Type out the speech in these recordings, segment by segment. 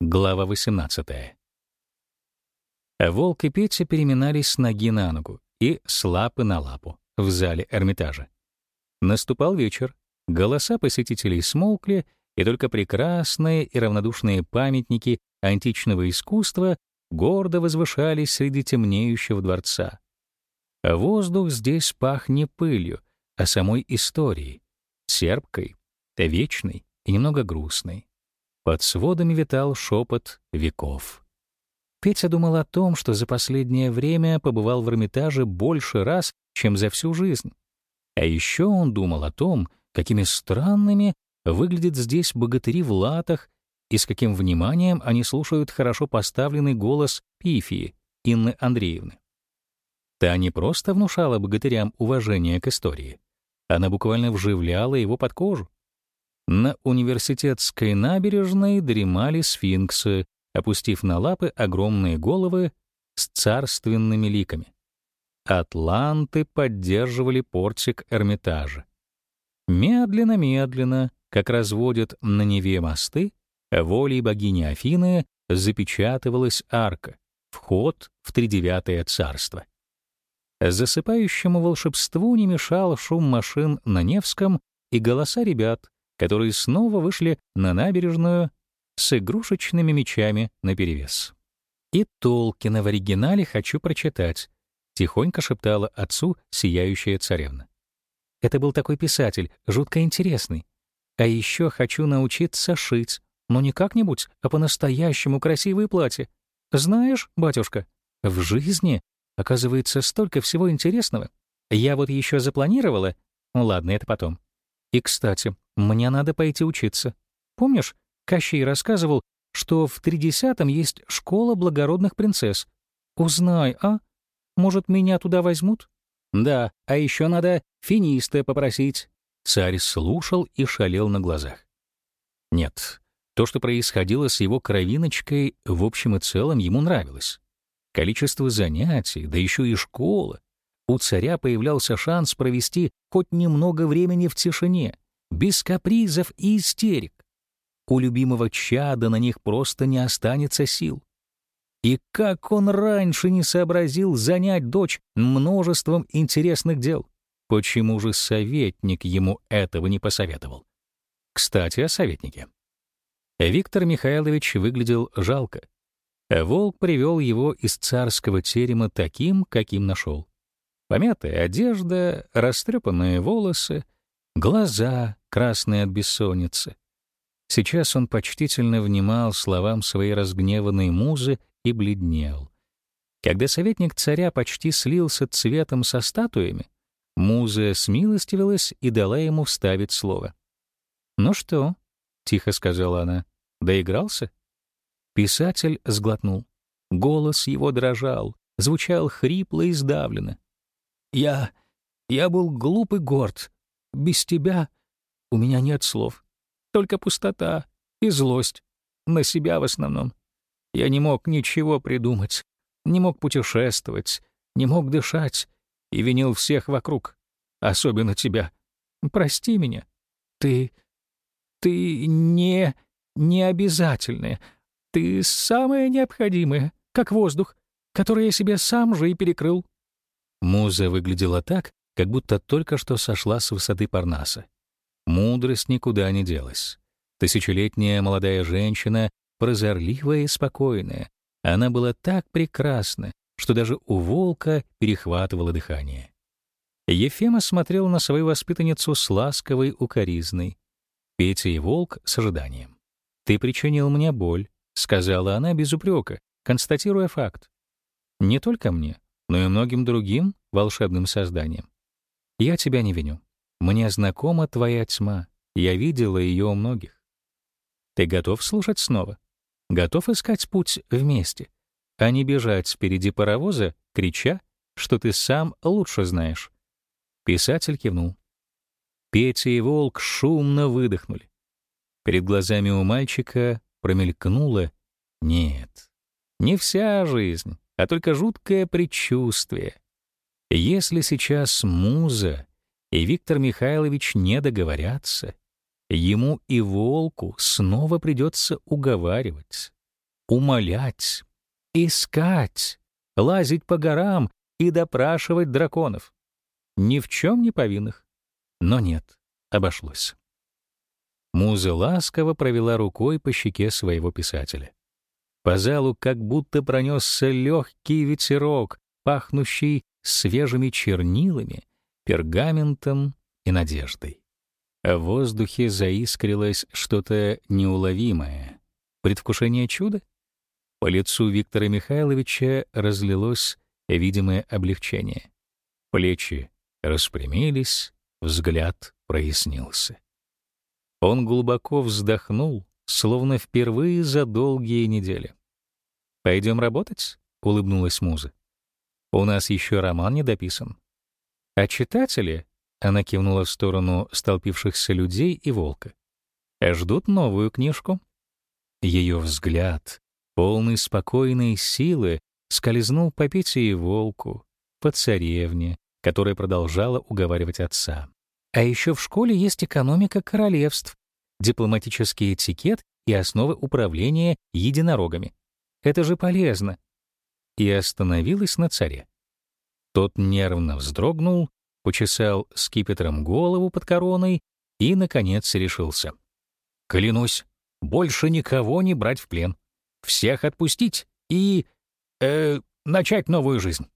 Глава 18. Волк и Петя переминались с ноги на ногу и с лапы на лапу в зале Эрмитажа. Наступал вечер, голоса посетителей смолкли, и только прекрасные и равнодушные памятники античного искусства гордо возвышались среди темнеющего дворца. Воздух здесь пах не пылью, а самой историей, серпкой, вечной и немного грустной. Под сводами витал шепот веков. Петя думал о том, что за последнее время побывал в Эрмитаже больше раз, чем за всю жизнь. А еще он думал о том, какими странными выглядят здесь богатыри в латах и с каким вниманием они слушают хорошо поставленный голос Пифии, Инны Андреевны. Та не просто внушала богатырям уважение к истории, она буквально вживляла его под кожу. На университетской набережной дремали сфинксы, опустив на лапы огромные головы с царственными ликами. Атланты поддерживали портик Эрмитажа. Медленно-медленно, как разводят на Неве мосты, волей богини Афины запечатывалась арка, вход в тридевятое царство. Засыпающему волшебству не мешал шум машин на Невском и голоса ребят, которые снова вышли на набережную с игрушечными мечами наперевес. «И Толкина в оригинале хочу прочитать», — тихонько шептала отцу сияющая царевна. «Это был такой писатель, жутко интересный. А еще хочу научиться шить, но не как-нибудь, а по-настоящему красивые платья. Знаешь, батюшка, в жизни, оказывается, столько всего интересного. Я вот еще запланировала... Ладно, это потом. И, кстати, мне надо пойти учиться. Помнишь, Кощей рассказывал, что в тридесятом есть школа благородных принцесс. Узнай, а? Может, меня туда возьмут? Да, а еще надо финиста попросить. Царь слушал и шалел на глазах. Нет, то, что происходило с его кровиночкой, в общем и целом ему нравилось. Количество занятий, да еще и школа. У царя появлялся шанс провести хоть немного времени в тишине, без капризов и истерик. У любимого чада на них просто не останется сил. И как он раньше не сообразил занять дочь множеством интересных дел? Почему же советник ему этого не посоветовал? Кстати, о советнике. Виктор Михайлович выглядел жалко. Волк привел его из царского терема таким, каким нашел. Помятая одежда, растрепанные волосы — Глаза, красные от бессонницы. Сейчас он почтительно внимал словам своей разгневанной музы и бледнел. Когда советник царя почти слился цветом со статуями, муза смилостивилась и дала ему вставить слово. «Ну что?» — тихо сказала она. «Доигрался?» Писатель сглотнул. Голос его дрожал, звучал хрипло и сдавленно. «Я... я был глуп и горд, без тебя у меня нет слов. Только пустота и злость. На себя в основном. Я не мог ничего придумать, не мог путешествовать, не мог дышать и винил всех вокруг, особенно тебя. Прости меня. Ты... ты не... не обязательная. Ты самое необходимое, как воздух, который я себе сам же и перекрыл. Муза выглядела так, как будто только что сошла с высоты Парнаса. Мудрость никуда не делась. Тысячелетняя молодая женщина, прозорливая и спокойная, она была так прекрасна, что даже у волка перехватывало дыхание. Ефема смотрел на свою воспитанницу с ласковой укоризной. Петя и волк с ожиданием. «Ты причинил мне боль», — сказала она без упрека, констатируя факт. «Не только мне, но и многим другим волшебным созданиям. Я тебя не виню. Мне знакома твоя тьма. Я видела ее у многих. Ты готов слушать снова? Готов искать путь вместе, а не бежать впереди паровоза, крича, что ты сам лучше знаешь? Писатель кивнул. Петя и Волк шумно выдохнули. Перед глазами у мальчика промелькнуло «нет». Не вся жизнь, а только жуткое предчувствие, если сейчас Муза и Виктор Михайлович не договорятся, ему и Волку снова придется уговаривать. умолять, искать, лазить по горам и допрашивать драконов. Ни в чем не повинных. Но нет, обошлось. Муза ласково провела рукой по щеке своего писателя. По залу как будто пронесся легкий ветерок, пахнущий свежими чернилами, пергаментом и надеждой. В воздухе заискрилось что-то неуловимое. Предвкушение чуда? По лицу Виктора Михайловича разлилось видимое облегчение. Плечи распрямились, взгляд прояснился. Он глубоко вздохнул, словно впервые за долгие недели. «Пойдем работать?» — улыбнулась Муза. «У нас еще роман не дописан». «А читатели?» — она кивнула в сторону столпившихся людей и волка. «Ждут новую книжку». Ее взгляд, полный спокойной силы, скользнул по Пете и волку, по царевне, которая продолжала уговаривать отца. А еще в школе есть экономика королевств, дипломатический этикет и основы управления единорогами. Это же полезно. И остановилась на царе. Тот нервно вздрогнул, почесал скипетром голову под короной и, наконец, решился. «Клянусь, больше никого не брать в плен. Всех отпустить и... э начать новую жизнь».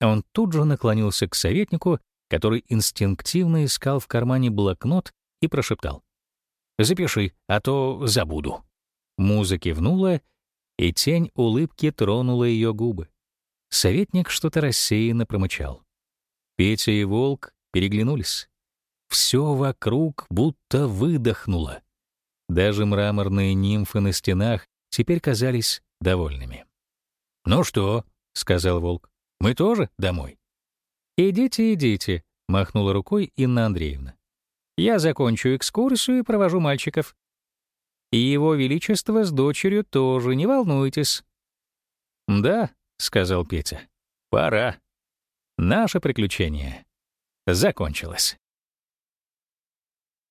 Он тут же наклонился к советнику который инстинктивно искал в кармане блокнот и прошептал. «Запиши, а то забуду». Муза кивнула, и тень улыбки тронула ее губы. Советник что-то рассеянно промычал. Петя и Волк переглянулись. Все вокруг будто выдохнуло. Даже мраморные нимфы на стенах теперь казались довольными. «Ну что?» — сказал Волк. «Мы тоже домой?» «Идите, идите», — махнула рукой Инна Андреевна. «Я закончу экскурсию и провожу мальчиков. И его величество с дочерью тоже, не волнуйтесь». «Да», — сказал Петя, — «пора. Наше приключение закончилось».